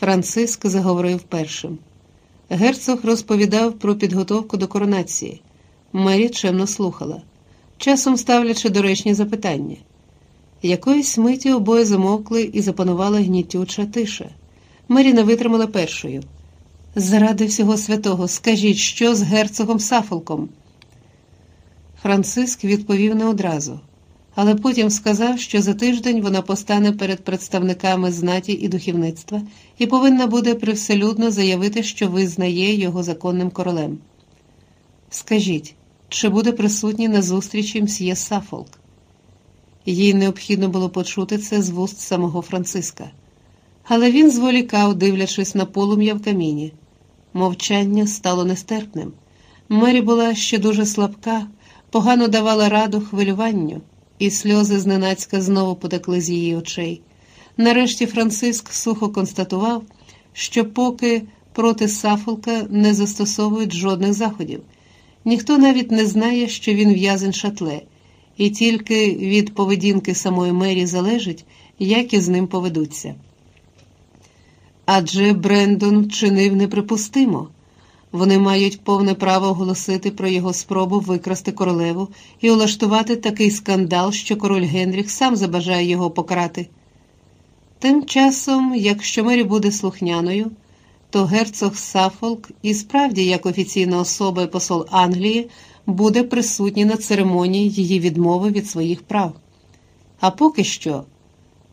Франциск заговорив першим. Герцог розповідав про підготовку до коронації. Мері чемно слухала, часом ставлячи доречні запитання. Якоїсь миті обоє замовкли і запанувала гнітюча тиша. Мері витримала першою. Заради всього святого, скажіть, що з герцогом Сафолком? Франциск відповів не одразу, але потім сказав, що за тиждень вона постане перед представниками знаті і духовництва і повинна буде привселюдно заявити, що визнає його законним королем. Скажіть, чи буде присутній на зустрічі мсьє Сафолк? Їй необхідно було почути це з вуст самого Франциска. Але він зволікав, дивлячись на полум'я в каміні. Мовчання стало нестерпним. Мері була ще дуже слабка, погано давала раду хвилюванню, і сльози зненацька знову потекли з її очей. Нарешті Франциск сухо констатував, що поки проти Сафолка не застосовують жодних заходів. Ніхто навіть не знає, що він в'язень шатле, і тільки від поведінки самої Мері залежить, як із ним поведуться. Адже Брендон чинив неприпустимо. Вони мають повне право оголосити про його спробу викрасти королеву і улаштувати такий скандал, що король Генріх сам забажає його покарати. Тим часом, якщо Мері буде слухняною, то герцог Сафолк і справді, як офіційна особа і посол Англії, буде присутній на церемонії її відмови від своїх прав. А поки що,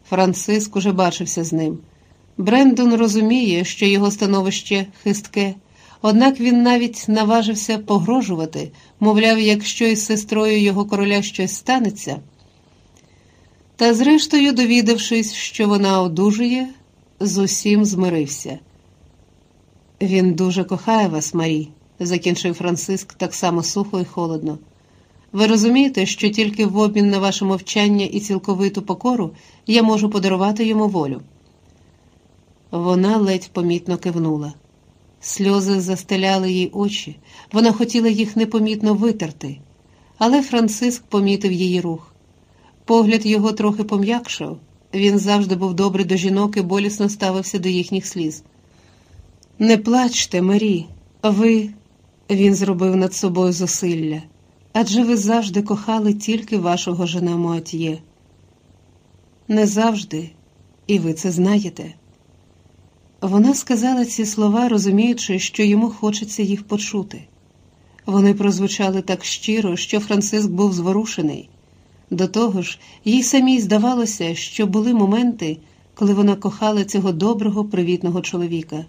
Франциск уже бачився з ним. Брендон розуміє, що його становище хистке, однак він навіть наважився погрожувати, мовляв, якщо із сестрою його короля щось станеться. Та, зрештою, довідавшись, що вона одужує, з усім змирився. Він дуже кохає вас, Марі, закінчив Франциск так само сухо і холодно. Ви розумієте, що тільки в обмін на ваше мовчання і цілковиту покору я можу подарувати йому волю. Вона ледь помітно кивнула. Сльози застеляли їй очі, вона хотіла їх непомітно витерти, але Франциск помітив її рух. Погляд його трохи пом'якшав, він завжди був добрий до жінок і болісно ставився до їхніх сліз. Не плачте, Марі, ви, він зробив над собою зусилля, адже ви завжди кохали тільки вашого жена Муатьє. Не завжди, і ви це знаєте. Вона сказала ці слова, розуміючи, що йому хочеться їх почути. Вони прозвучали так щиро, що Франциск був зворушений. До того ж, їй самій здавалося, що були моменти, коли вона кохала цього доброго, привітного чоловіка.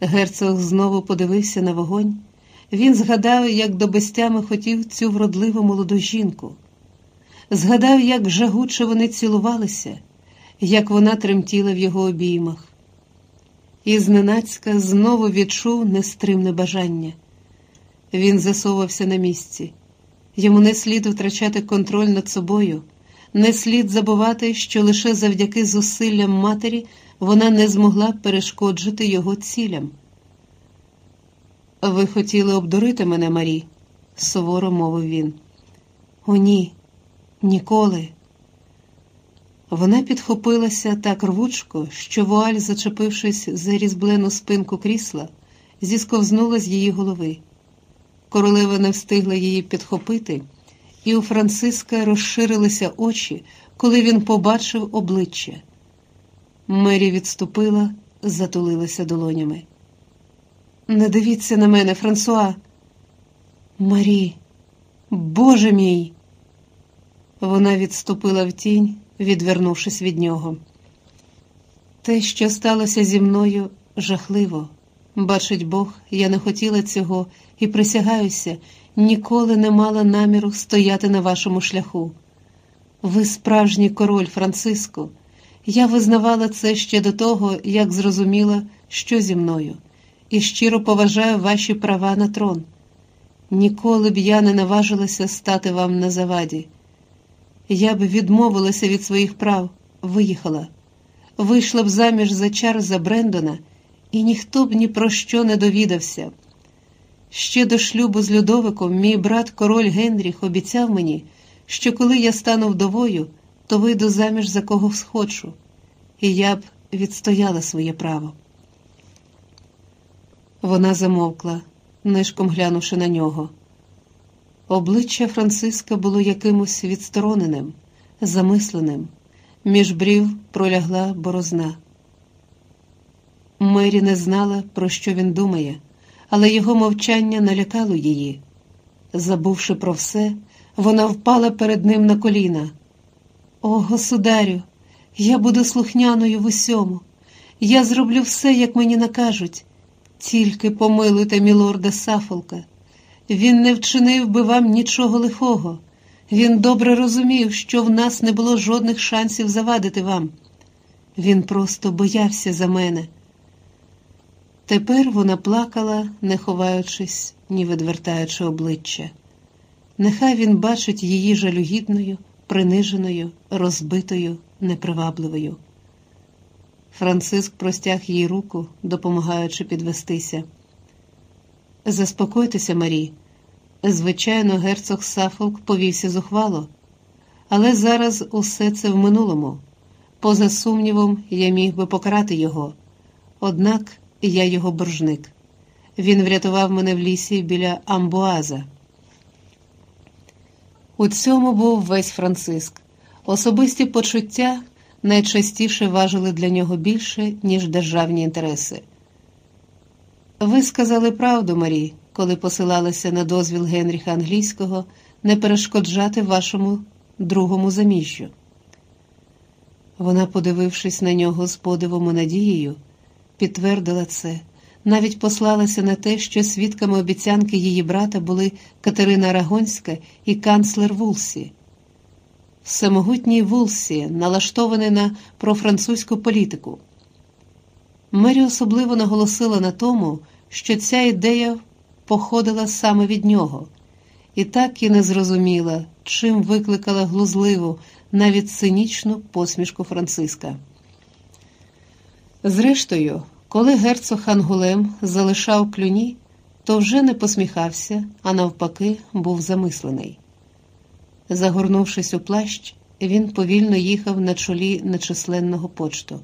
Герцог знову подивився на вогонь. Він згадав, як до безтями хотів цю вродливу молоду жінку. Згадав, як жагуче вони цілувалися, як вона тремтіла в його обіймах. І зненацька знову відчув нестримне бажання. Він засовався на місці. Йому не слід втрачати контроль над собою, не слід забувати, що лише завдяки зусиллям матері вона не змогла перешкоджити його цілям. Ви хотіли обдурити мене, Марі, суворо мовив він. О, ні, ніколи. Вона підхопилася так рвучко, що вуаль, зачепившись за різблену спинку крісла, зісковзнула з її голови. Королева не встигла її підхопити, і у Франциска розширилися очі, коли він побачив обличчя. Мері відступила, затулилася долонями. Не дивіться на мене, Франсуа. Марі, Боже мій. Вона відступила в тінь, відвернувшись від нього. Те, що сталося зі мною, жахливо. Бачить Бог, я не хотіла цього і присягаюся, ніколи не мала наміру стояти на вашому шляху. Ви справжній король, Франциско. Я визнавала це ще до того, як зрозуміла, що зі мною, і щиро поважаю ваші права на трон. Ніколи б я не наважилася стати вам на заваді. Я б відмовилася від своїх прав, виїхала, вийшла б заміж за Чарльза Брендона, і ніхто б ні про що не довідався. Ще до шлюбу з Людовиком мій брат король Генріх обіцяв мені, що коли я стану вдовою, то вийду заміж за кого схочу, і я б відстояла своє право. Вона замовкла, нишком глянувши на нього. Обличчя Франциска було якимось відстороненим, замисленим, між брів пролягла борозна. Мері не знала, про що він думає, але його мовчання налякало її. Забувши про все, вона впала перед ним на коліна. О, государю, я буду слухняною в усьому. Я зроблю все, як мені накажуть. Тільки помилуйте мілорда Сафолка. Він не вчинив би вам нічого лихого. Він добре розумів, що в нас не було жодних шансів завадити вам. Він просто боявся за мене. Тепер вона плакала, не ховаючись, ні відвертаючи обличчя. Нехай він бачить її жалюгідною, приниженою, розбитою, непривабливою. Франциск простяг їй руку, допомагаючи підвестися. Заспокойтеся, Марі. Звичайно, герцог Сафолк повівся зухвало, але зараз усе це в минулому. Поза сумнівом, я міг би покарати його. Однак я його боржник. Він врятував мене в лісі біля Амбуаза. У цьому був весь Франциск. Особисті почуття найчастіше важили для нього більше, ніж державні інтереси. Ви сказали правду, Марі, коли посилалися на дозвіл Генріха Англійського не перешкоджати вашому другому заміжжю. Вона, подивившись на нього з подивом і надією, підтвердила це, навіть послалася на те, що свідками обіцянки її брата були Катерина Арагонська і канцлер Вулсі. Всемогутній Вулсі, налаштований на профранцузьку політику. Мері особливо наголосила на тому, що ця ідея походила саме від нього, і так і не зрозуміла, чим викликала глузливу, навіть цинічну посмішку Франциска. Зрештою, коли герцог Ангулем залишав клюні, то вже не посміхався, а навпаки, був замислений. Загорнувшись у плащ, він повільно їхав на чолі нечисленного почту.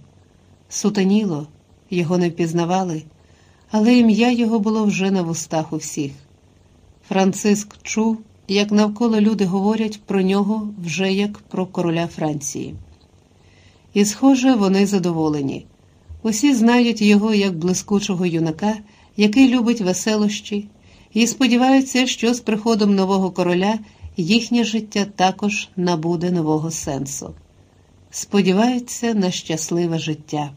Сутаніло, його не впізнавали, але ім'я його було вже на вустах у всіх. Франциск чув, як навколо люди говорять про нього вже як про короля Франції. І, схоже, вони задоволені. Усі знають його як блискучого юнака, який любить веселощі, і сподіваються, що з приходом нового короля їхнє життя також набуде нового сенсу. Сподіваються на щасливе життя.